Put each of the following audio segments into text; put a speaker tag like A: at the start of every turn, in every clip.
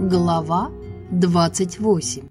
A: Глава 28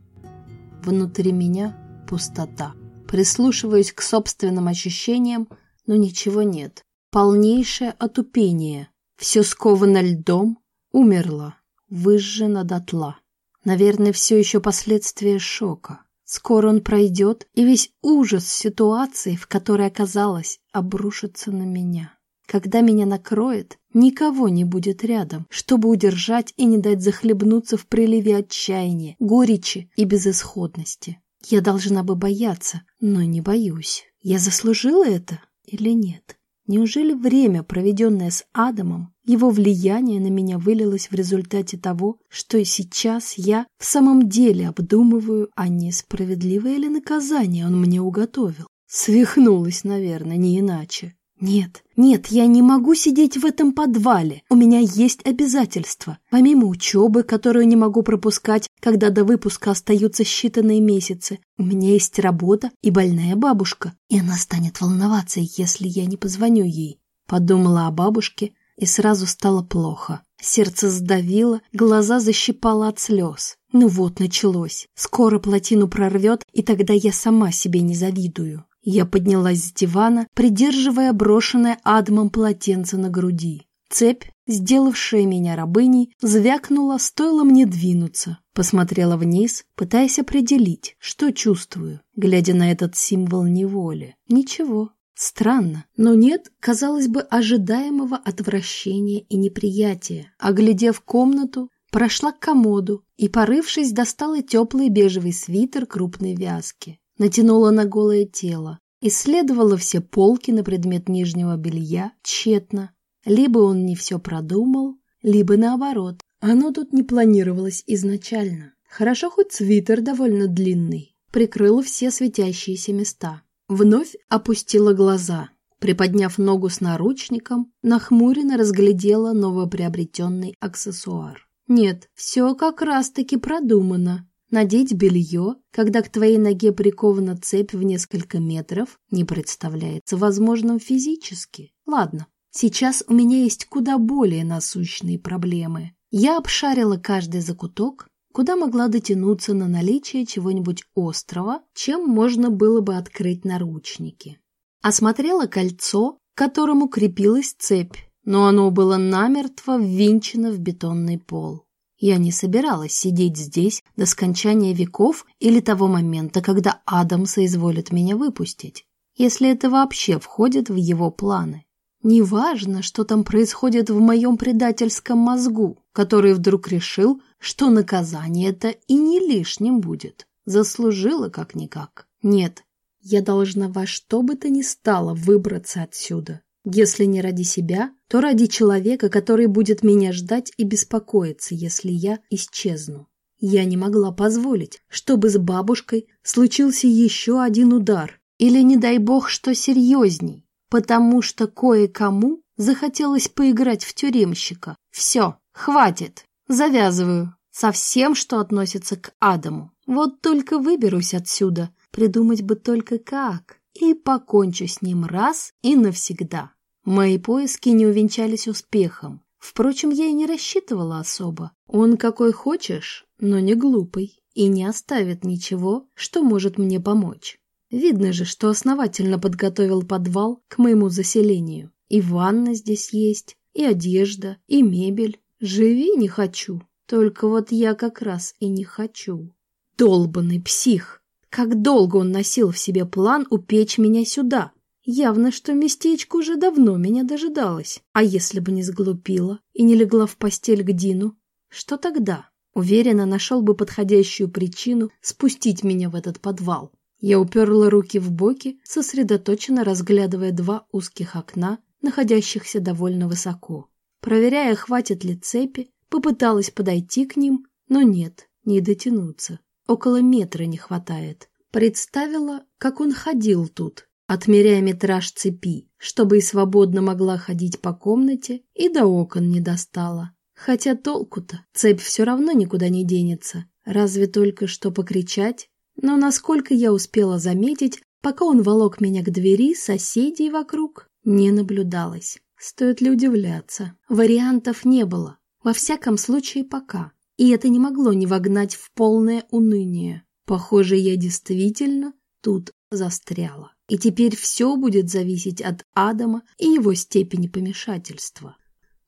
A: Внутри меня пустота. Прислушиваюсь к собственным ощущениям, но ничего нет. Полнейшее отупение. Все сковано льдом, умерло, выжжено дотла. Наверное, все еще последствия шока. Скоро он пройдет, и весь ужас ситуации, в которой оказалась, обрушится на меня. Когда меня накроет, никого не будет рядом, чтобы удержать и не дать захлебнуться в приливе отчаяния, горечи и безысходности. Я должна бы бояться, но не боюсь. Я заслужила это или нет? Неужели время, проведенное с Адамом, его влияние на меня вылилось в результате того, что и сейчас я в самом деле обдумываю, а не справедливое ли наказание он мне уготовил? Свихнулась, наверное, не иначе. Нет, нет, я не могу сидеть в этом подвале. У меня есть обязательства. Помимо учебы, которую не могу пропускать, когда до выпуска остаются считанные месяцы, у меня есть работа и больная бабушка. И она станет волноваться, если я не позвоню ей. Подумала о бабушке, и сразу стало плохо. Сердце сдавило, глаза защипало от слез. Ну вот, началось. Скоро плотину прорвет, и тогда я сама себе не завидую. Я поднялась с дивана, придерживая брошенное Адамом полотенце на груди. Цепь, сделавшая меня рабыней, звякнула, стоило мне двинуться. Посмотрела вниз, пытаясь определить, что чувствую, глядя на этот символ неволи. Ничего. Странно, но нет, казалось бы, ожидаемого отвращения и неприятия. Оглядев комнату, прошла к комоду и, порывшись, достала теплый бежевый свитер крупной вязки натянула на голое тело, исследовала все полки на предмет нижнего белья тщетно. Либо он не все продумал, либо наоборот, оно тут не планировалось изначально. Хорошо хоть свитер довольно длинный, прикрыла все светящиеся места. Вновь опустила глаза, приподняв ногу с наручником, нахмуренно разглядела новоприобретенный аксессуар. Нет, все как раз-таки продумано. Надеть белье, когда к твоей ноге прикована цепь в несколько метров, не представляется возможным физически. Ладно, сейчас у меня есть куда более насущные проблемы. Я обшарила каждый закуток, куда могла дотянуться на наличие чего-нибудь острого, чем можно было бы открыть наручники. Осмотрела кольцо, к которому крепилась цепь, но оно было намертво ввинчено в бетонный пол. Я не собиралась сидеть здесь до скончания веков или того момента, когда Адам соизволит меня выпустить, если это вообще входит в его планы. Неважно, что там происходит в моем предательском мозгу, который вдруг решил, что наказание это и не лишним будет. Заслужила как-никак. Нет, я должна во что бы то ни стало выбраться отсюда. Если не ради себя, то ради человека, который будет меня ждать и беспокоиться, если я исчезну. Я не могла позволить, чтобы с бабушкой случился еще один удар, или, не дай бог, что серьезней, потому что кое-кому захотелось поиграть в тюремщика. Все, хватит, завязываю со всем, что относится к Адаму. Вот только выберусь отсюда, придумать бы только как и покончу с ним раз и навсегда. Мои поиски не увенчались успехом. Впрочем, я и не рассчитывала особо. Он какой хочешь, но не глупый, и не оставит ничего, что может мне помочь. Видно же, что основательно подготовил подвал к моему заселению. И ванна здесь есть, и одежда, и мебель. Живи не хочу, только вот я как раз и не хочу. Долбанный псих! Как долго он носил в себе план упечь меня сюда. Явно, что местечко уже давно меня дожидалось. А если бы не сглупила и не легла в постель к Дину, что тогда? Уверенно нашел бы подходящую причину спустить меня в этот подвал. Я уперла руки в боки, сосредоточенно разглядывая два узких окна, находящихся довольно высоко. Проверяя, хватит ли цепи, попыталась подойти к ним, но нет, не дотянуться. Около метра не хватает. Представила, как он ходил тут, отмеряя метраж цепи, чтобы и свободно могла ходить по комнате и до окон не достала. Хотя толку-то, цепь все равно никуда не денется, разве только что покричать. Но насколько я успела заметить, пока он волок меня к двери, соседей вокруг не наблюдалось. Стоит ли удивляться? Вариантов не было. Во всяком случае, пока. и это не могло не вогнать в полное уныние. Похоже, я действительно тут застряла. И теперь все будет зависеть от Адама и его степени помешательства.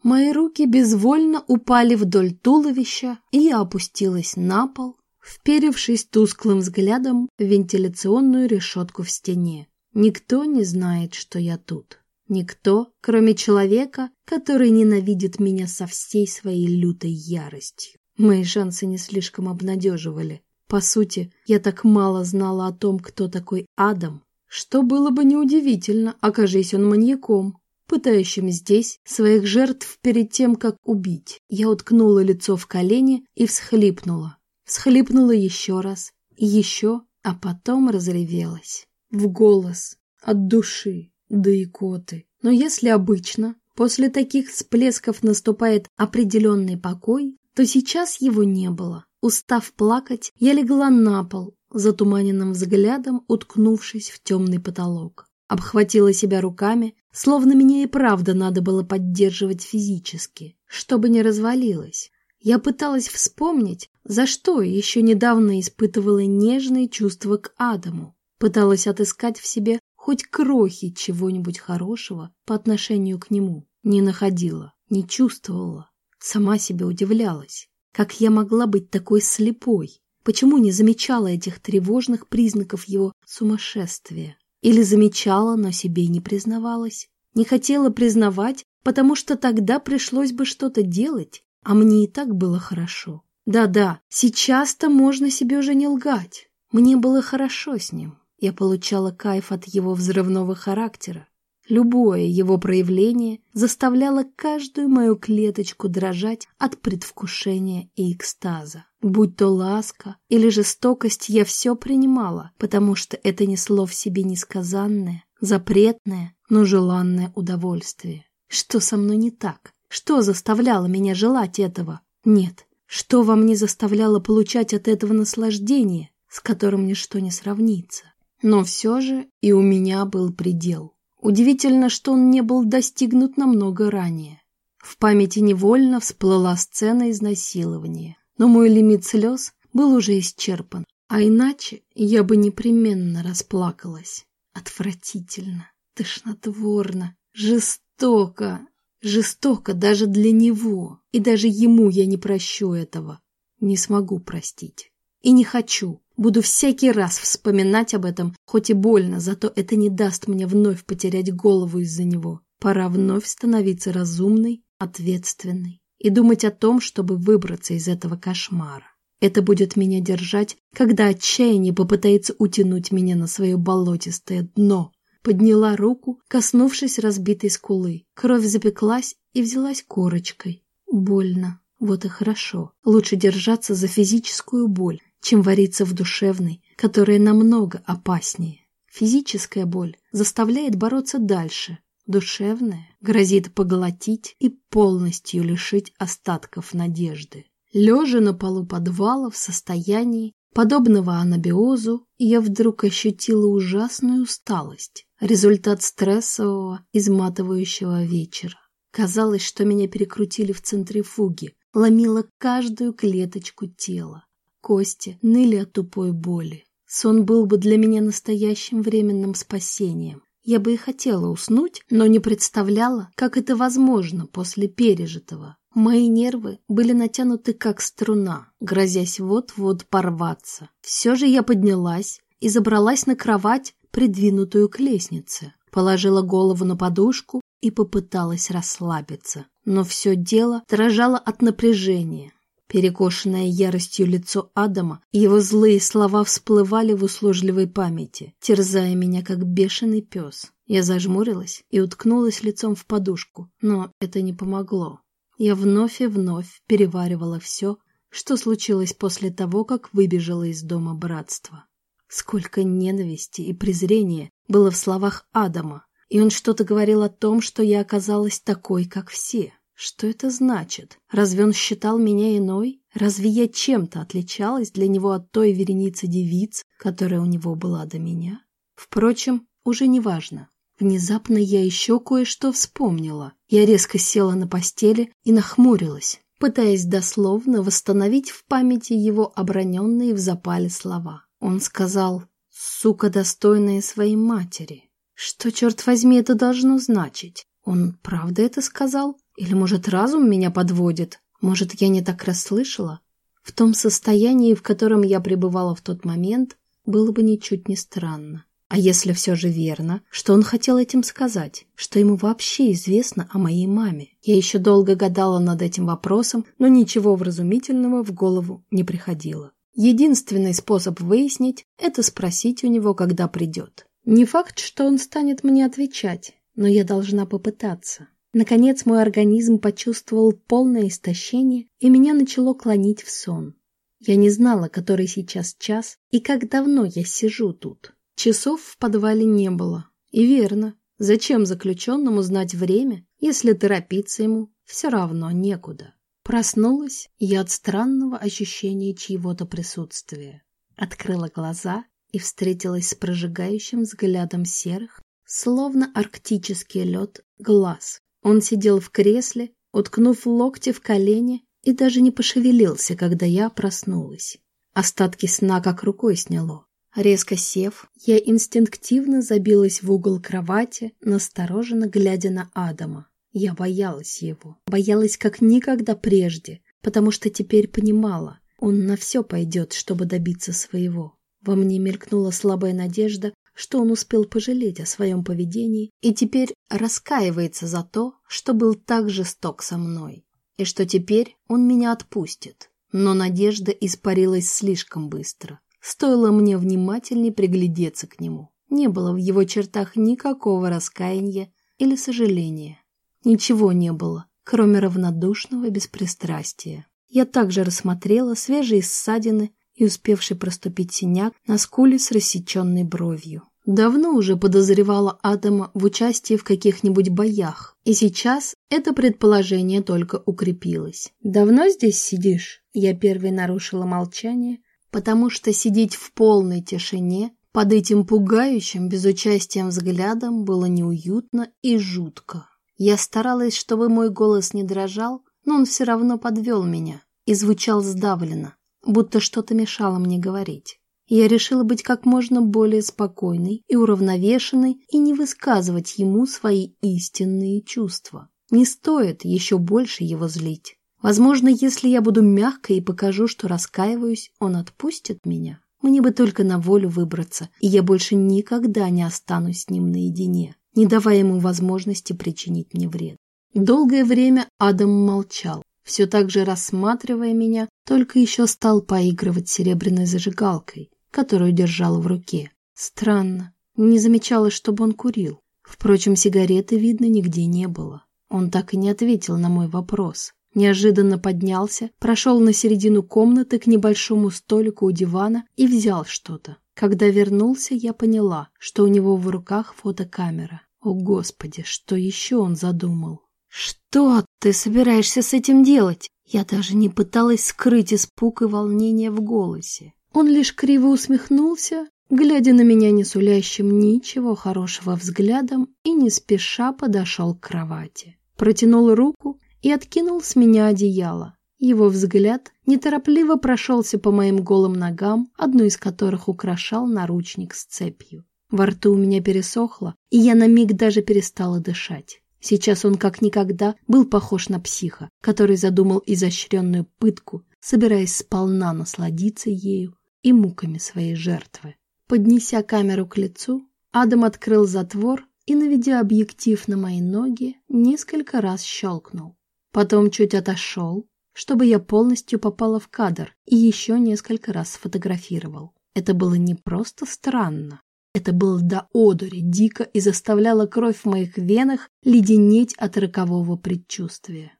A: Мои руки безвольно упали вдоль туловища, и я опустилась на пол, вперевшись тусклым взглядом в вентиляционную решетку в стене. Никто не знает, что я тут. Никто, кроме человека, который ненавидит меня со всей своей лютой яростью. Мои шансы не слишком обнадеживали. По сути, я так мало знала о том, кто такой Адам, что было бы неудивительно, окажись он маньяком пытающим здесь своих жертв перед тем, как убить. Я уткнула лицо в колени и всхлипнула. Всхлипнула еще раз и еще, а потом разревелась. В голос, от души, да и коты. Но если обычно после таких всплесков наступает определенный покой, то сейчас его не было. Устав плакать, я легла на пол, затуманенным взглядом уткнувшись в темный потолок. Обхватила себя руками, словно меня и правда надо было поддерживать физически, чтобы не развалилась. Я пыталась вспомнить, за что еще недавно испытывала нежные чувства к Адаму. Пыталась отыскать в себе хоть крохи чего-нибудь хорошего по отношению к нему. Не находила, не чувствовала. Сама себе удивлялась. Как я могла быть такой слепой? Почему не замечала этих тревожных признаков его сумасшествия? Или замечала, но себе не признавалась. Не хотела признавать, потому что тогда пришлось бы что-то делать, а мне и так было хорошо. Да-да, сейчас-то можно себе уже не лгать. Мне было хорошо с ним. Я получала кайф от его взрывного характера. Любое его проявление заставляло каждую мою клеточку дрожать от предвкушения и экстаза. Будь то ласка или жестокость, я все принимала, потому что это несло в себе несказанное, запретное, но желанное удовольствие. Что со мной не так? Что заставляло меня желать этого? Нет. Что во мне заставляло получать от этого наслаждение, с которым ничто не сравнится? Но все же и у меня был предел. Удивительно, что он не был достигнут намного ранее. В памяти невольно всплыла сцена изнасилования, но мой лимит слез был уже исчерпан, а иначе я бы непременно расплакалась. Отвратительно, тошнотворно, жестоко, жестоко даже для него, и даже ему я не прощу этого, не смогу простить. И не хочу, Буду всякий раз вспоминать об этом, хоть и больно, зато это не даст мне вновь потерять голову из-за него. Пора вновь становиться разумной, ответственной и думать о том, чтобы выбраться из этого кошмара. Это будет меня держать, когда отчаяние попытается утянуть меня на свое болотистое дно. Подняла руку, коснувшись разбитой скулы. Кровь запеклась и взялась корочкой. Больно. Вот и хорошо. Лучше держаться за физическую боль, чем вариться в душевной, которая намного опаснее. Физическая боль заставляет бороться дальше, душевная грозит поглотить и полностью лишить остатков надежды. Лежа на полу подвала в состоянии, подобного анабиозу, я вдруг ощутила ужасную усталость, результат стрессового, изматывающего вечера. Казалось, что меня перекрутили в центрифуге, ломило каждую клеточку тела. Кости ныли от тупой боли. Сон был бы для меня настоящим временным спасением. Я бы и хотела уснуть, но не представляла, как это возможно после пережитого. Мои нервы были натянуты как струна, грозясь вот-вот порваться. Все же я поднялась и забралась на кровать, придвинутую к лестнице. Положила голову на подушку и попыталась расслабиться. Но все дело дрожало от напряжения. Перекошенное яростью лицо Адама, его злые слова всплывали в услужливой памяти, терзая меня, как бешеный пес. Я зажмурилась и уткнулась лицом в подушку, но это не помогло. Я вновь и вновь переваривала все, что случилось после того, как выбежала из дома братства. Сколько ненависти и презрения было в словах Адама, и он что-то говорил о том, что я оказалась такой, как все. Что это значит? Разве он считал меня иной? Разве я чем-то отличалась для него от той вереницы девиц, которая у него была до меня? Впрочем, уже не важно. Внезапно я еще кое-что вспомнила. Я резко села на постели и нахмурилась. пытаясь дословно восстановить в памяти его оброненные в запале слова. Он сказал «сука, достойная своей матери». Что, черт возьми, это должно значить? Он правда это сказал? Или, может, разум меня подводит? Может, я не так расслышала? В том состоянии, в котором я пребывала в тот момент, было бы ничуть не странно. А если все же верно, что он хотел этим сказать? Что ему вообще известно о моей маме? Я еще долго гадала над этим вопросом, но ничего вразумительного в голову не приходило. Единственный способ выяснить – это спросить у него, когда придет. Не факт, что он станет мне отвечать, но я должна попытаться. Наконец мой организм почувствовал полное истощение, и меня начало клонить в сон. Я не знала, который сейчас час и как давно я сижу тут. Часов в подвале не было. И верно, зачем заключенному знать время, если торопиться ему все равно некуда. Проснулась я от странного ощущения чьего-то присутствия. Открыла глаза и встретилась с прожигающим взглядом серых, словно арктический лед, глаз. Он сидел в кресле, уткнув локти в колени и даже не пошевелился, когда я проснулась. Остатки сна как рукой сняло. Резко сев, я инстинктивно забилась в угол кровати, настороженно глядя на Адама. Я боялась его, боялась как никогда прежде, потому что теперь понимала, он на все пойдет, чтобы добиться своего. Во мне мелькнула слабая надежда, что он успел пожалеть о своем поведении и теперь раскаивается за то, что был так жесток со мной, и что теперь он меня отпустит. Но надежда испарилась слишком быстро. Стоило мне внимательнее приглядеться к нему. Не было в его чертах никакого раскаяния или сожаления. Ничего не было, кроме равнодушного беспристрастия. Я также рассмотрела свежие ссадины и успевший проступить синяк на скуле с рассеченной бровью. Давно уже подозревала Адама в участии в каких-нибудь боях, и сейчас это предположение только укрепилось. «Давно здесь сидишь?» Я первой нарушила молчание, потому что сидеть в полной тишине под этим пугающим безучастием взглядом было неуютно и жутко. Я старалась, чтобы мой голос не дрожал, но он все равно подвел меня и звучал сдавленно, будто что-то мешало мне говорить. Я решила быть как можно более спокойной и уравновешенной и не высказывать ему свои истинные чувства. Не стоит еще больше его злить. Возможно, если я буду мягкой и покажу, что раскаиваюсь, он отпустит меня. Мне бы только на волю выбраться, и я больше никогда не останусь с ним наедине, не давая ему возможности причинить мне вред. Долгое время Адам молчал, все так же рассматривая меня, только еще стал поигрывать серебряной зажигалкой, которую держал в руке. Странно, не замечала, чтобы он курил. Впрочем, сигареты, видно, нигде не было. Он так и не ответил на мой вопрос. Неожиданно поднялся, прошел на середину комнаты к небольшому столику у дивана и взял что-то. Когда вернулся, я поняла, что у него в руках фотокамера. О, Господи, что еще он задумал? «Что ты собираешься с этим делать?» Я даже не пыталась скрыть испуг и волнение в голосе. Он лишь криво усмехнулся, глядя на меня не сулящим ничего хорошего взглядом и не спеша подошел к кровати. Протянул руку и откинул с меня одеяло. Его взгляд неторопливо прошелся по моим голым ногам, одну из которых украшал наручник с цепью. Во рту у меня пересохло, и я на миг даже перестала дышать. Сейчас он как никогда был похож на психа, который задумал изощренную пытку, собираясь сполна насладиться ею и муками своей жертвы. Поднеся камеру к лицу, Адам открыл затвор и, наведя объектив на мои ноги, несколько раз щелкнул. Потом чуть отошел, чтобы я полностью попала в кадр и еще несколько раз сфотографировал. Это было не просто странно, это было до одури, дико и заставляло кровь в моих венах леденеть от рокового предчувствия.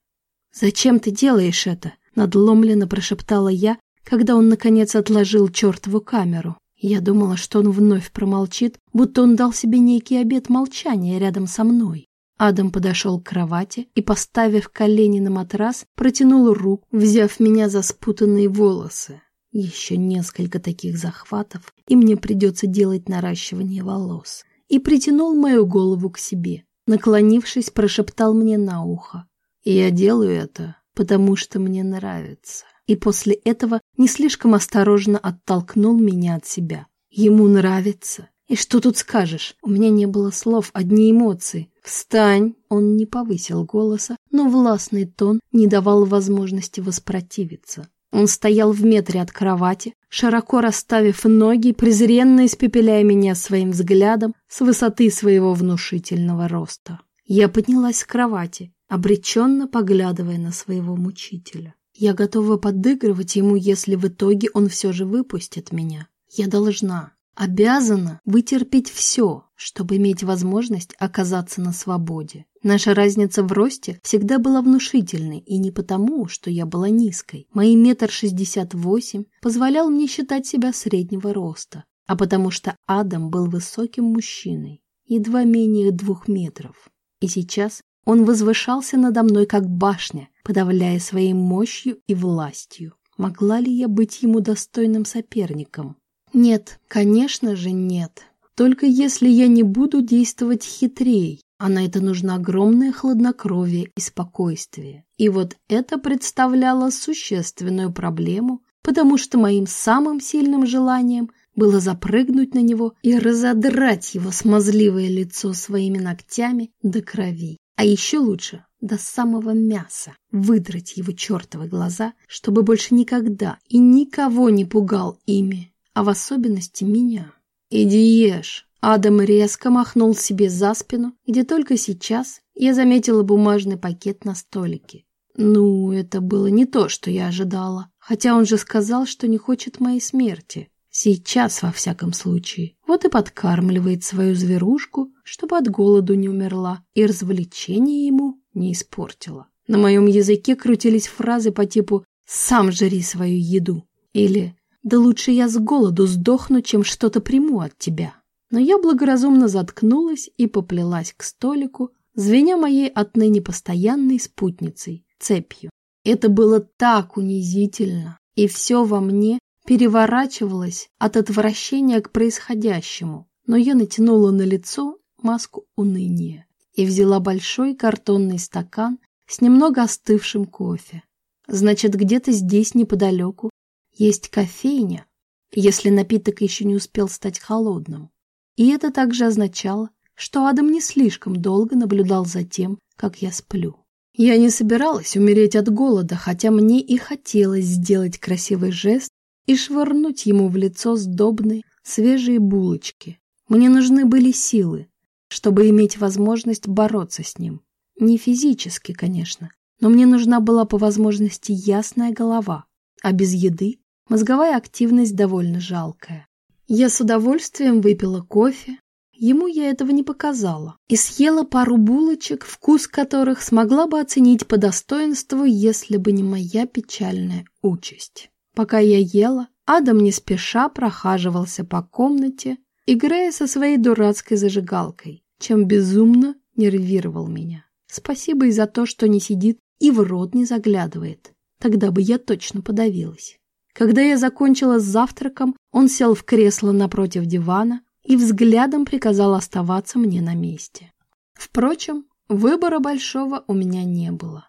A: «Зачем ты делаешь это?» — надломленно прошептала я, когда он, наконец, отложил чертову камеру. Я думала, что он вновь промолчит, будто он дал себе некий обет молчания рядом со мной. Адам подошел к кровати и, поставив колени на матрас, протянул руку, взяв меня за спутанные волосы. Еще несколько таких захватов, и мне придется делать наращивание волос. И притянул мою голову к себе. Наклонившись, прошептал мне на ухо. И я делаю это, потому что мне нравится. И после этого не слишком осторожно оттолкнул меня от себя. Ему нравится. И что тут скажешь? У меня не было слов, одни эмоции. «Встань!» Он не повысил голоса, но властный тон не давал возможности воспротивиться. Он стоял в метре от кровати, широко расставив ноги, презренно испепеляя меня своим взглядом с высоты своего внушительного роста. Я поднялась с кровати, обреченно поглядывая на своего мучителя. Я готова подыгрывать ему, если в итоге он все же выпустит меня. Я должна, обязана вытерпеть все, чтобы иметь возможность оказаться на свободе. Наша разница в росте всегда была внушительной, и не потому, что я была низкой. Мои метр шестьдесят восемь позволял мне считать себя среднего роста, а потому что Адам был высоким мужчиной, едва менее двух метров. И сейчас он возвышался надо мной как башня, подавляя своей мощью и властью. Могла ли я быть ему достойным соперником? Нет, конечно же нет. Только если я не буду действовать хитрее, а на это нужно огромное хладнокровие и спокойствие. И вот это представляло существенную проблему, потому что моим самым сильным желанием было запрыгнуть на него и разодрать его смазливое лицо своими ногтями до крови. А еще лучше до самого мяса, выдрать его чертовы глаза, чтобы больше никогда и никого не пугал ими а в особенности меня. «Иди ешь!» Адам резко махнул себе за спину, где только сейчас я заметила бумажный пакет на столике. Ну, это было не то, что я ожидала, хотя он же сказал, что не хочет моей смерти. Сейчас, во всяком случае. Вот и подкармливает свою зверушку, чтобы от голоду не умерла, и развлечение ему не испортила. На моем языке крутились фразы по типу «сам жри свою еду» или да лучше я с голоду сдохну, чем что-то приму от тебя. Но я благоразумно заткнулась и поплелась к столику, звеня моей отныне постоянной спутницей, цепью. Это было так унизительно, и все во мне переворачивалось от отвращения к происходящему. Но я натянула на лицо маску уныния и взяла большой картонный стакан с немного остывшим кофе. Значит, где-то здесь неподалеку есть кофейня, если напиток еще не успел стать холодным. И это также означало, что Адам не слишком долго наблюдал за тем, как я сплю. Я не собиралась умереть от голода, хотя мне и хотелось сделать красивый жест и швырнуть ему в лицо сдобные, свежие булочки. Мне нужны были силы, чтобы иметь возможность бороться с ним. Не физически, конечно, но мне нужна была по возможности ясная голова, а без еды Мозговая активность довольно жалкая. Я с удовольствием выпила кофе, ему я этого не показала, и съела пару булочек, вкус которых смогла бы оценить по достоинству, если бы не моя печальная участь. Пока я ела, Адам не спеша прохаживался по комнате, играя со своей дурацкой зажигалкой, чем безумно нервировал меня. Спасибо и за то, что не сидит и в рот не заглядывает. Тогда бы я точно подавилась. Когда я закончила с завтраком, он сел в кресло напротив дивана и взглядом приказал оставаться мне на месте. Впрочем, выбора большого у меня не было.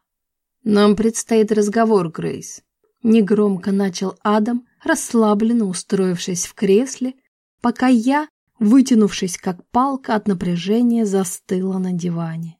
A: «Нам предстоит разговор, Грейс», — негромко начал Адам, расслабленно устроившись в кресле, пока я, вытянувшись как палка от напряжения, застыла на диване.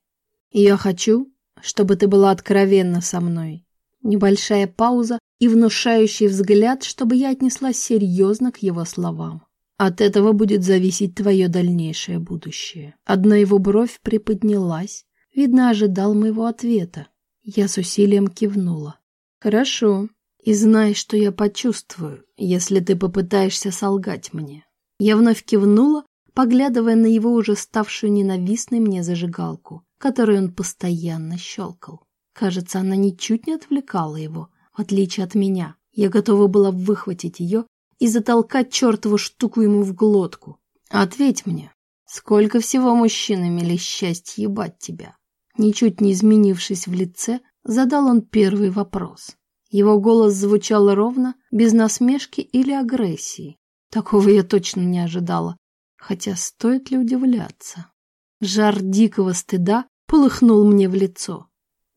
A: «Я хочу, чтобы ты была откровенна со мной». Небольшая пауза, и внушающий взгляд, чтобы я отнеслась серьезно к его словам. От этого будет зависеть твое дальнейшее будущее. Одна его бровь приподнялась, видно, ожидал моего ответа. Я с усилием кивнула. Хорошо. И знай, что я почувствую, если ты попытаешься солгать мне. Я вновь кивнула, поглядывая на его уже ставшую ненавистной мне зажигалку, которой он постоянно щелкал. Кажется, она ничуть не отвлекала его, в отличие от меня, я готова была выхватить ее и затолкать чертову штуку ему в глотку. Ответь мне, сколько всего мужчин имели счастье ебать тебя? Ничуть не изменившись в лице, задал он первый вопрос. Его голос звучал ровно, без насмешки или агрессии. Такого я точно не ожидала. Хотя стоит ли удивляться? Жар дикого стыда полыхнул мне в лицо.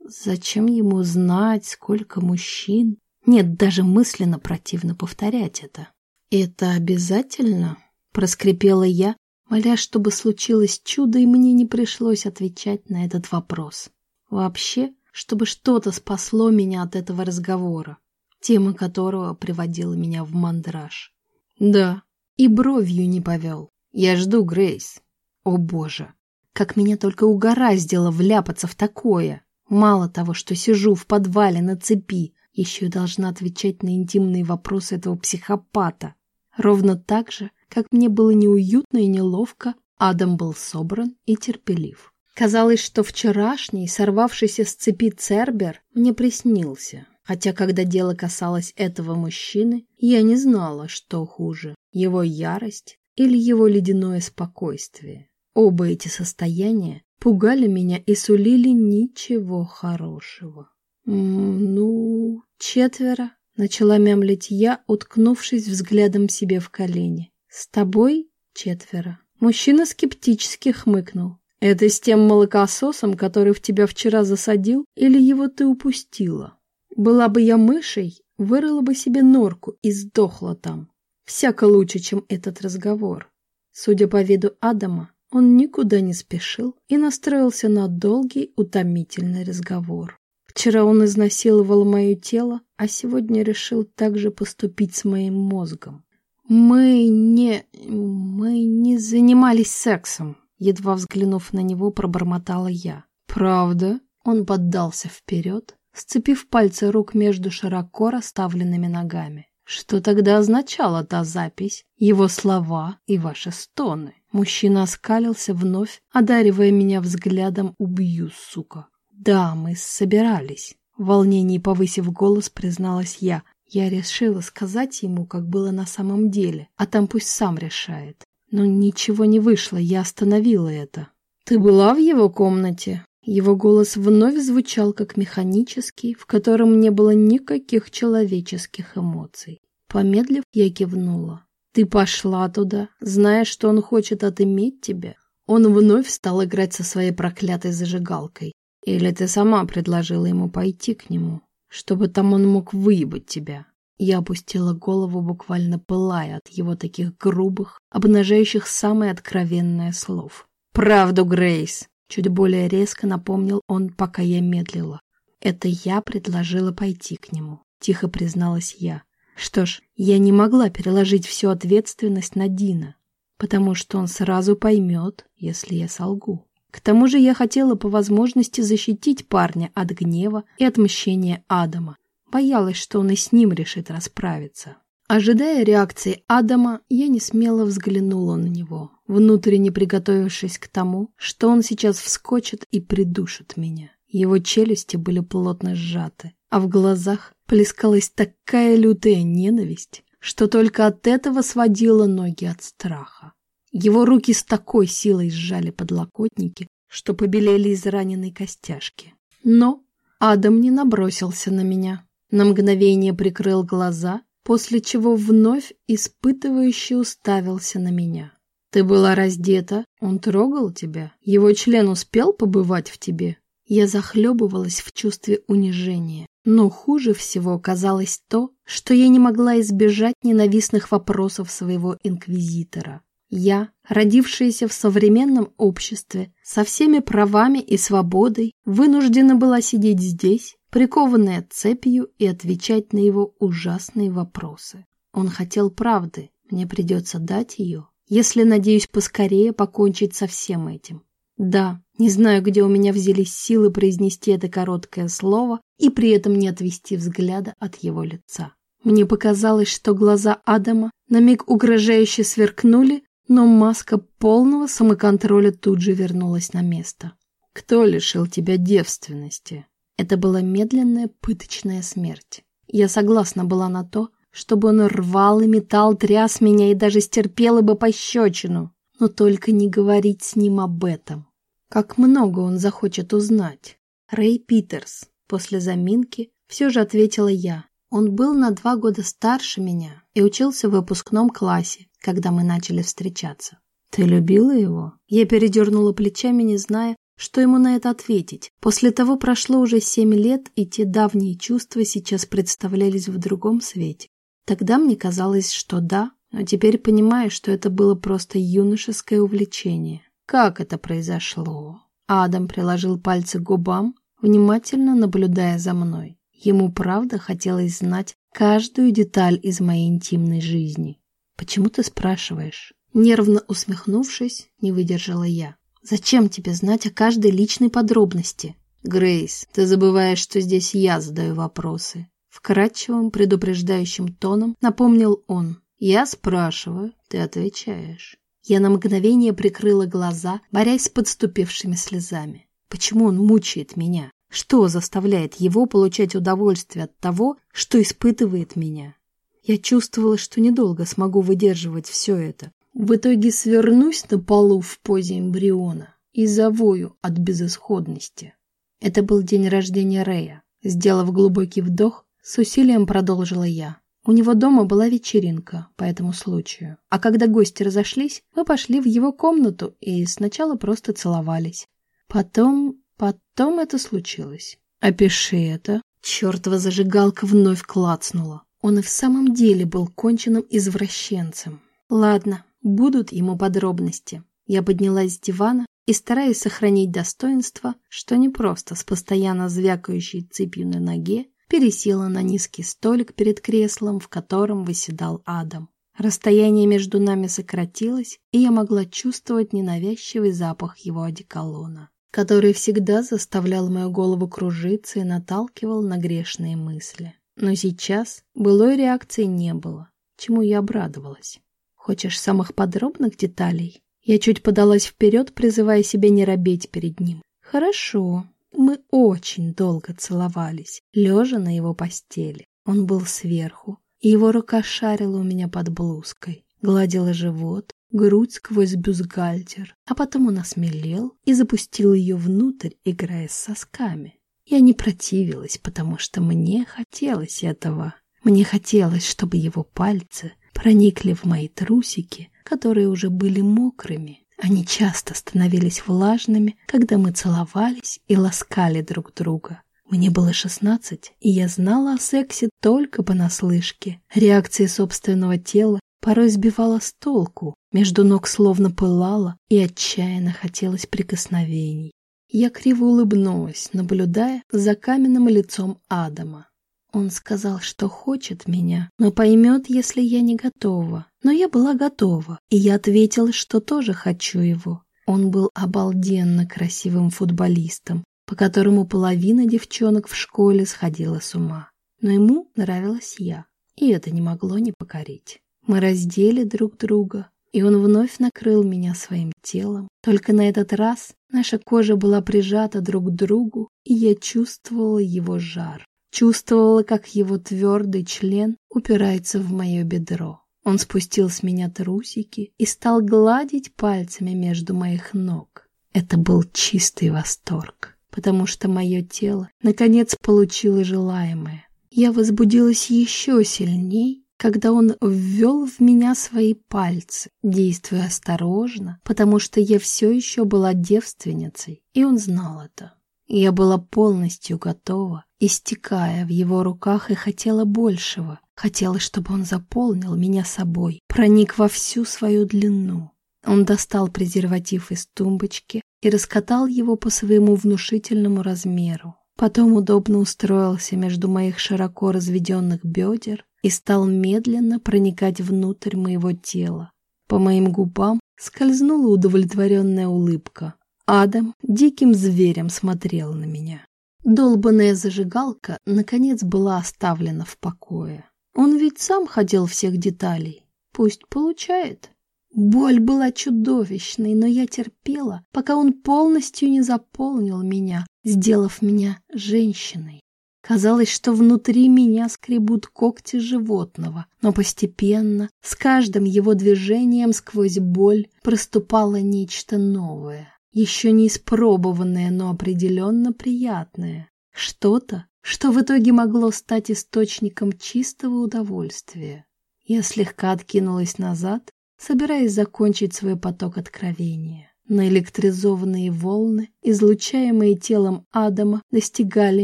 A: Зачем ему знать, сколько мужчин? Нет, даже мысленно противно повторять это. «Это обязательно?» — проскрипела я, моля, чтобы случилось чудо, и мне не пришлось отвечать на этот вопрос. Вообще, чтобы что-то спасло меня от этого разговора, тема которого приводила меня в мандраж. Да, и бровью не повел. Я жду Грейс. О боже, как меня только угораздило вляпаться в такое. Мало того, что сижу в подвале на цепи, еще и должна отвечать на интимные вопросы этого психопата. Ровно так же, как мне было неуютно и неловко, Адам был собран и терпелив. Казалось, что вчерашний, сорвавшийся с цепи Цербер, мне приснился. Хотя, когда дело касалось этого мужчины, я не знала, что хуже – его ярость или его ледяное спокойствие. Оба эти состояния пугали меня и сулили ничего хорошего. «Ну, четверо», — начала мямлить я, уткнувшись взглядом себе в колени. «С тобой четверо». Мужчина скептически хмыкнул. «Это с тем молокососом, который в тебя вчера засадил, или его ты упустила? Была бы я мышей, вырыла бы себе норку и сдохла там. Всяко лучше, чем этот разговор». Судя по виду Адама, он никуда не спешил и настроился на долгий, утомительный разговор. Вчера он изнасиловал мое тело, а сегодня решил также поступить с моим мозгом. Мы не... мы не занимались сексом, едва взглянув на него, пробормотала я. Правда? Он поддался вперед, сцепив пальцы рук между широко расставленными ногами. Что тогда означала та запись, его слова и ваши стоны? Мужчина оскалился вновь, одаривая меня взглядом «убью, сука». «Да, мы собирались», — в волнении повысив голос, призналась я. Я решила сказать ему, как было на самом деле, а там пусть сам решает. Но ничего не вышло, я остановила это. «Ты была в его комнате?» Его голос вновь звучал как механический, в котором не было никаких человеческих эмоций. Помедлив, я кивнула. Ты пошла туда, зная, что он хочет отыметь тебя. Он вновь стал играть со своей проклятой зажигалкой. Или ты сама предложила ему пойти к нему, чтобы там он мог выебать тебя? Я опустила голову, буквально пылая от его таких грубых, обнажающих самое откровенное слов. «Правду, Грейс!» Чуть более резко напомнил он, пока я медлила. «Это я предложила пойти к нему», — тихо призналась я. Что ж, я не могла переложить всю ответственность на Дина, потому что он сразу поймет, если я солгу. К тому же я хотела по возможности защитить парня от гнева и отмщения Адама. Боялась, что он и с ним решит расправиться. Ожидая реакции Адама, я не смело взглянула на него, внутренне приготовившись к тому, что он сейчас вскочит и придушит меня. Его челюсти были плотно сжаты, а в глазах плескалась такая лютая ненависть, что только от этого сводило ноги от страха. Его руки с такой силой сжали подлокотники, что побелели израненные костяшки. Но Адам не набросился на меня. На мгновение прикрыл глаза, после чего вновь испытывающе уставился на меня. «Ты была раздета? Он трогал тебя? Его член успел побывать в тебе?» Я захлебывалась в чувстве унижения. Но хуже всего казалось то, что я не могла избежать ненавистных вопросов своего инквизитора. Я, родившаяся в современном обществе, со всеми правами и свободой, вынуждена была сидеть здесь, прикованная цепью и отвечать на его ужасные вопросы. Он хотел правды, мне придется дать ее, если надеюсь поскорее покончить со всем этим. Да, не знаю, где у меня взялись силы произнести это короткое слово и при этом не отвести взгляда от его лица. Мне показалось, что глаза Адама на миг угрожающе сверкнули, но маска полного самоконтроля тут же вернулась на место. «Кто лишил тебя девственности?» Это была медленная пыточная смерть. Я согласна была на то, чтобы он рвал и метал, тряс меня и даже стерпела бы пощечину, но только не говорить с ним об этом. Как много он захочет узнать. Рэй Питерс. После заминки все же ответила я. Он был на два года старше меня и учился в выпускном классе, когда мы начали встречаться. Ты любила его? Я передернула плечами, не зная, Что ему на это ответить? После того прошло уже семь лет, и те давние чувства сейчас представлялись в другом свете. Тогда мне казалось, что да, но теперь понимаю, что это было просто юношеское увлечение. Как это произошло? Адам приложил пальцы к губам, внимательно наблюдая за мной. Ему правда хотелось знать каждую деталь из моей интимной жизни. «Почему ты спрашиваешь?» Нервно усмехнувшись, не выдержала я. «Зачем тебе знать о каждой личной подробности?» «Грейс, ты забываешь, что здесь я задаю вопросы». Вкрадчивым, предупреждающим тоном напомнил он. «Я спрашиваю, ты отвечаешь». Я на мгновение прикрыла глаза, борясь с подступившими слезами. Почему он мучает меня? Что заставляет его получать удовольствие от того, что испытывает меня? Я чувствовала, что недолго смогу выдерживать все это. В итоге свернусь на полу в позе эмбриона и завою от безысходности. Это был день рождения Рэя. Сделав глубокий вдох, с усилием продолжила я. У него дома была вечеринка по этому случаю. А когда гости разошлись, мы пошли в его комнату и сначала просто целовались. Потом... потом это случилось. Опиши это. Чёртова зажигалка вновь клацнула. Он и в самом деле был конченным извращенцем. Ладно, будут ему подробности. Я поднялась с дивана и, стараясь сохранить достоинство, что не просто с постоянно звякающей цепью на ноге, пересела на низкий столик перед креслом, в котором выседал Адам. Расстояние между нами сократилось, и я могла чувствовать ненавязчивый запах его одеколона, который всегда заставлял мою голову кружиться и наталкивал на грешные мысли. Но сейчас былой реакции не было, чему я обрадовалась. Хочешь самых подробных деталей? Я чуть подалась вперед, призывая себя не робеть перед ним. Хорошо, мы очень долго целовались, лежа на его постели. Он был сверху, и его рука шарила у меня под блузкой, гладила живот, грудь сквозь бюстгальтер, а потом он осмелел и запустил ее внутрь, играя с сосками. Я не противилась, потому что мне хотелось этого. Мне хотелось, чтобы его пальцы проникли в мои трусики, которые уже были мокрыми, они часто становились влажными, когда мы целовались и ласкали друг друга. Мне было шестнадцать, и я знала о сексе только понаслышке. Реакция собственного тела порой сбивала с толку, между ног словно пылала, и отчаянно хотелось прикосновений. Я криво улыбнулась, наблюдая за каменным лицом Адама. Он сказал, что хочет меня, но поймет, если я не готова. Но я была готова, и я ответила, что тоже хочу его. Он был обалденно красивым футболистом, по которому половина девчонок в школе сходила с ума. Но ему нравилась я, и это не могло не покорить. Мы раздели друг друга, и он вновь накрыл меня своим телом. Только на этот раз наша кожа была прижата друг к другу, и я чувствовала его жар. Чувствовала, как его твердый член упирается в мое бедро. Он спустил с меня трусики и стал гладить пальцами между моих ног. Это был чистый восторг, потому что мое тело наконец получило желаемое. Я возбудилась еще сильней, когда он ввел в меня свои пальцы, действуя осторожно, потому что я все еще была девственницей, и он знал это. Я была полностью готова, истекая в его руках и хотела большего. Хотела, чтобы он заполнил меня собой, проник во всю свою длину. Он достал презерватив из тумбочки и раскатал его по своему внушительному размеру. Потом удобно устроился между моих широко разведенных бедер и стал медленно проникать внутрь моего тела. По моим губам скользнула удовлетворенная улыбка. Адам диким зверем смотрел на меня. Долбанная зажигалка, наконец, была оставлена в покое. Он ведь сам хотел всех деталей. Пусть получает. Боль была чудовищной, но я терпела, пока он полностью не заполнил меня, сделав меня женщиной. Казалось, что внутри меня скребут когти животного, но постепенно, с каждым его движением сквозь боль, проступало нечто новое еще не испробованное, но определенно приятное. Что-то, что в итоге могло стать источником чистого удовольствия. Я слегка откинулась назад, собираясь закончить свой поток откровения. Наэлектризованные волны, излучаемые телом Адама, достигали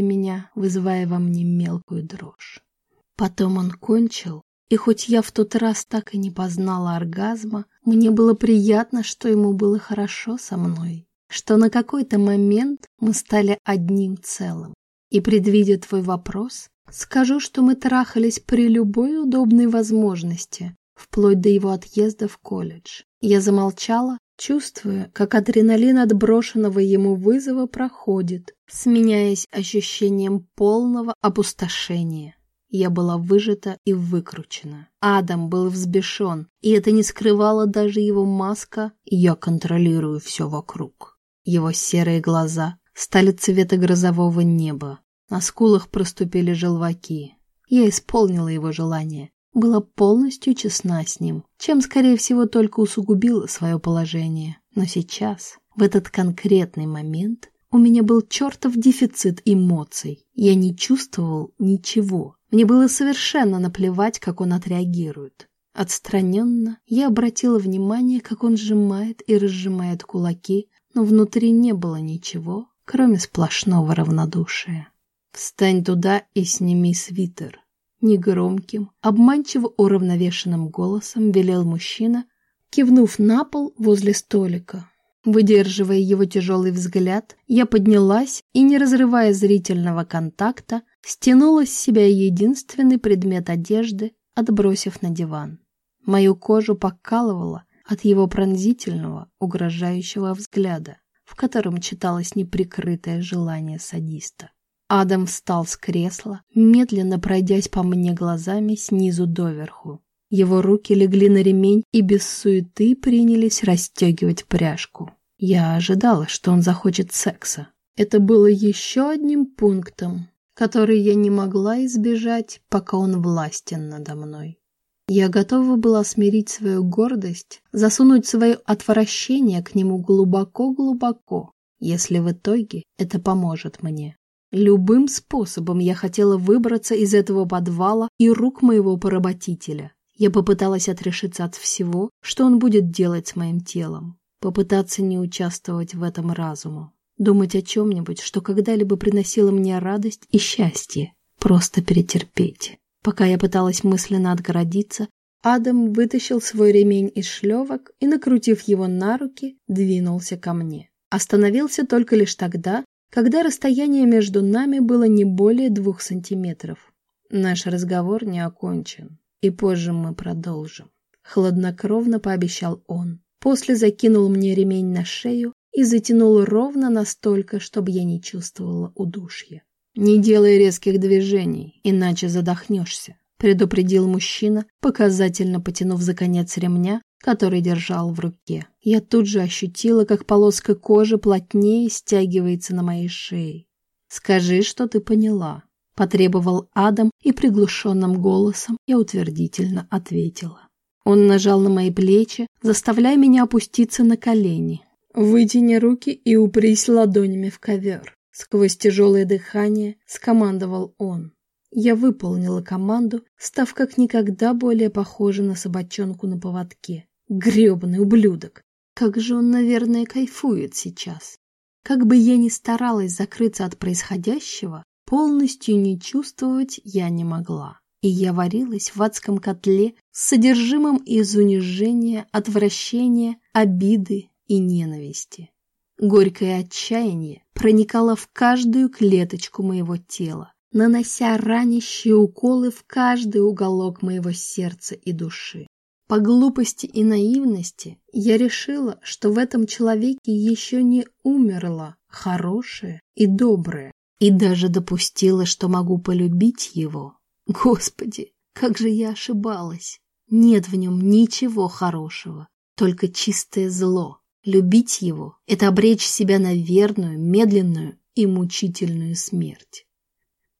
A: меня, вызывая во мне мелкую дрожь. Потом он кончил, и хоть я в тот раз так и не познала оргазма, мне было приятно, что ему было хорошо со мной, что на какой-то момент мы стали одним целым. И предвидя твой вопрос, скажу, что мы трахались при любой удобной возможности, вплоть до его отъезда в колледж. Я замолчала, чувствуя, как адреналин от брошенного ему вызова проходит, сменяясь ощущением полного опустошения. Я была выжата и выкручена. Адам был взбешен, и это не скрывала даже его маска «Я контролирую все вокруг». Его серые глаза стали цвета грозового неба. На скулах проступили желваки. Я исполнила его желание была полностью честна с ним, чем, скорее всего, только усугубила свое положение. Но сейчас, в этот конкретный момент, у меня был чертов дефицит эмоций. Я не чувствовал ничего. Мне было совершенно наплевать, как он отреагирует. Отстраненно я обратила внимание, как он сжимает и разжимает кулаки, но внутри не было ничего, кроме сплошного равнодушия. «Встань туда и сними свитер», Негромким, обманчиво уравновешенным голосом велел мужчина, кивнув на пол возле столика. Выдерживая его тяжелый взгляд, я поднялась и, не разрывая зрительного контакта, стянула с себя единственный предмет одежды, отбросив на диван. Мою кожу покалывало от его пронзительного, угрожающего взгляда, в котором читалось неприкрытое желание садиста. Адам встал с кресла, медленно пройдясь по мне глазами снизу доверху. Его руки легли на ремень и без суеты принялись расстегивать пряжку. Я ожидала, что он захочет секса. Это было еще одним пунктом, который я не могла избежать, пока он властен надо мной. Я готова была смирить свою гордость, засунуть свое отвращение к нему глубоко-глубоко, если в итоге это поможет мне. Любым способом я хотела выбраться из этого подвала и рук моего поработителя. Я попыталась отрешиться от всего, что он будет делать с моим телом. Попытаться не участвовать в этом разуму. Думать о чем-нибудь, что когда-либо приносило мне радость и счастье. Просто перетерпеть. Пока я пыталась мысленно отгородиться, Адам вытащил свой ремень из шлевок и, накрутив его на руки, двинулся ко мне. Остановился только лишь тогда, когда расстояние между нами было не более двух сантиметров. Наш разговор не окончен, и позже мы продолжим. Хладнокровно пообещал он. После закинул мне ремень на шею и затянул ровно настолько, чтобы я не чувствовала удушья. «Не делай резких движений, иначе задохнешься», — предупредил мужчина, показательно потянув за конец ремня, который держал в руке. Я тут же ощутила, как полоска кожи плотнее стягивается на моей шее. «Скажи, что ты поняла», — потребовал Адам, и приглушенным голосом я утвердительно ответила. Он нажал на мои плечи, заставляя меня опуститься на колени. «Вытяни руки и упрись ладонями в ковер», — сквозь тяжелое дыхание скомандовал он. Я выполнила команду, став как никогда более похожа на собачонку на поводке. Гребаный ублюдок! Как же он, наверное, кайфует сейчас. Как бы я ни старалась закрыться от происходящего, полностью не чувствовать я не могла. И я варилась в адском котле с содержимым из унижения, отвращения, обиды и ненависти. Горькое отчаяние проникало в каждую клеточку моего тела, нанося ранящие уколы в каждый уголок моего сердца и души. По глупости и наивности я решила, что в этом человеке еще не умерло хорошее и доброе, и даже допустила, что могу полюбить его. Господи, как же я ошибалась! Нет в нем ничего хорошего, только чистое зло. Любить его — это обречь себя на верную, медленную и мучительную смерть.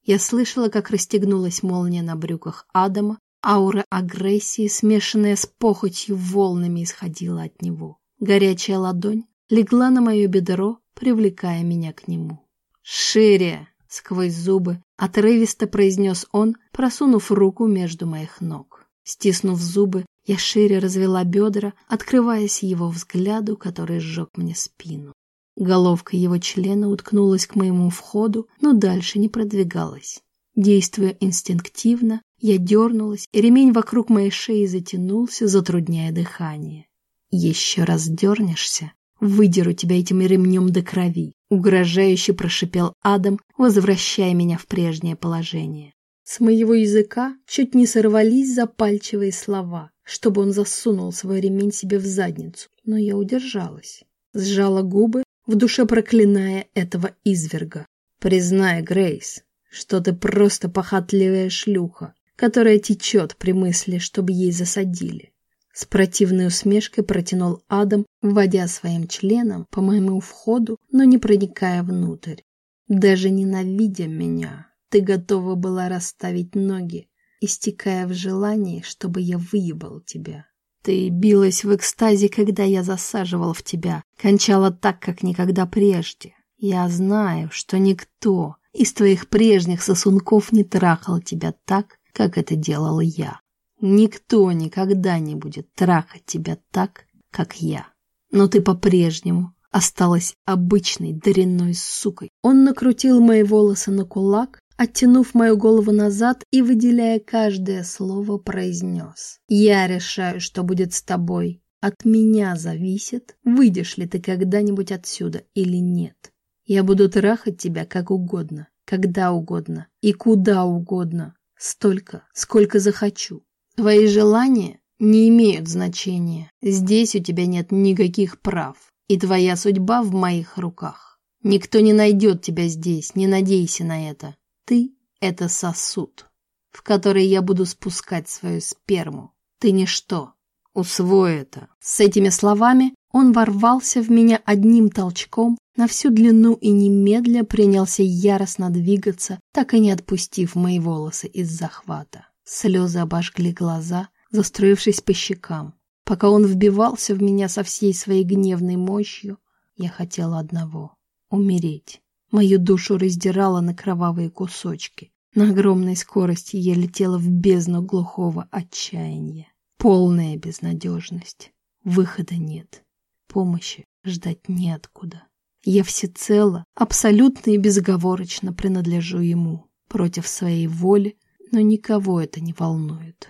A: Я слышала, как расстегнулась молния на брюках Адама, аура агрессии, смешанная с похотью, волнами исходила от него. Горячая ладонь легла на мое бедро, привлекая меня к нему. «Шире!» — сквозь зубы отрывисто произнес он, просунув руку между моих ног. Стиснув зубы, Я шире развела бедра, открываясь его взгляду, который сжег мне спину. Головка его члена уткнулась к моему входу, но дальше не продвигалась. Действуя инстинктивно, я дернулась, и ремень вокруг моей шеи затянулся, затрудняя дыхание. «Еще раз дернешься, выдеру тебя этим ремнем до крови», угрожающе прошипел Адам, возвращая меня в прежнее положение. С моего языка чуть не сорвались запальчивые слова, чтобы он засунул свой ремень себе в задницу, но я удержалась. Сжала губы, в душе проклиная этого изверга. «Признай, Грейс, что ты просто похотливая шлюха, которая течет при мысли, чтобы ей засадили. С противной усмешкой протянул Адам, вводя своим членом по моему входу, но не проникая внутрь. Даже ненавидя меня, ты готова была расставить ноги, истекая в желании, чтобы я выебал тебя. Ты билась в экстазе, когда я засаживал в тебя, кончала так, как никогда прежде. Я знаю, что никто из твоих прежних сосунков не трахал тебя так, как это делал я. Никто никогда не будет трахать тебя так, как я. Но ты по-прежнему осталась обычной дрянной сукой. Он накрутил мои волосы на кулак, оттянув мою голову назад и, выделяя каждое слово, произнес. «Я решаю, что будет с тобой. От меня зависит, выйдешь ли ты когда-нибудь отсюда или нет. Я буду трахать тебя как угодно, когда угодно и куда угодно, Столько, сколько захочу. Твои желания не имеют значения. Здесь у тебя нет никаких прав. И твоя судьба в моих руках. Никто не найдет тебя здесь, не надейся на это. Ты — это сосуд, в который я буду спускать свою сперму. Ты ничто. Усвой это. С этими словами он ворвался в меня одним толчком на всю длину и немедля принялся яростно двигаться, так и не отпустив мои волосы из захвата. Слезы обожгли глаза, застроившись по щекам. Пока он вбивался в меня со всей своей гневной мощью, я хотела одного — умереть. Мою душу раздирало на кровавые кусочки. На огромной скорости я летела в бездну глухого отчаяния. Полная безнадежность. Выхода нет. Помощи ждать неоткуда. Я всецело, абсолютно и безоговорочно принадлежу ему, против своей воли, но никого это не волнует.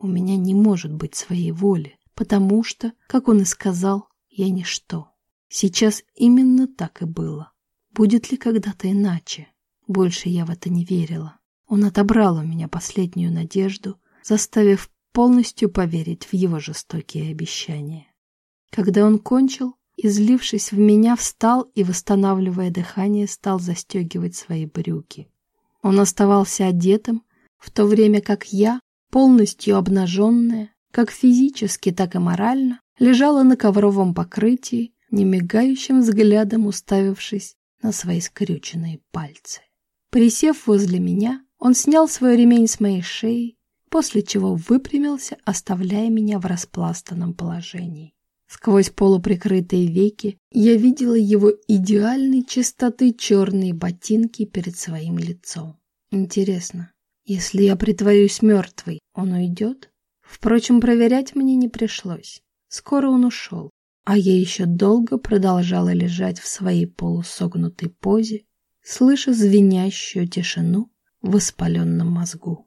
A: У меня не может быть своей воли, потому что, как он и сказал, я ничто. Сейчас именно так и было. Будет ли когда-то иначе? Больше я в это не верила. Он отобрал у меня последнюю надежду, заставив полностью поверить в его жестокие обещания. Когда он кончил, излившись в меня, встал и, восстанавливая дыхание, стал застегивать свои брюки. Он оставался одетым, в то время как я, полностью обнаженная, как физически, так и морально, лежала на ковровом покрытии, немигающим взглядом уставившись на свои скрюченные пальцы. Присев возле меня, он снял свой ремень с моей шеи, после чего выпрямился, оставляя меня в распластанном положении. Сквозь полуприкрытые веки я видела его идеальной чистоты черные ботинки перед своим лицом. Интересно, если я притворюсь мертвой, он уйдет? Впрочем, проверять мне не пришлось. Скоро он ушел, а я еще долго продолжала лежать в своей полусогнутой позе, слыша звенящую тишину в воспаленном мозгу.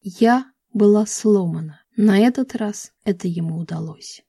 A: Я была сломана. На этот раз это ему удалось.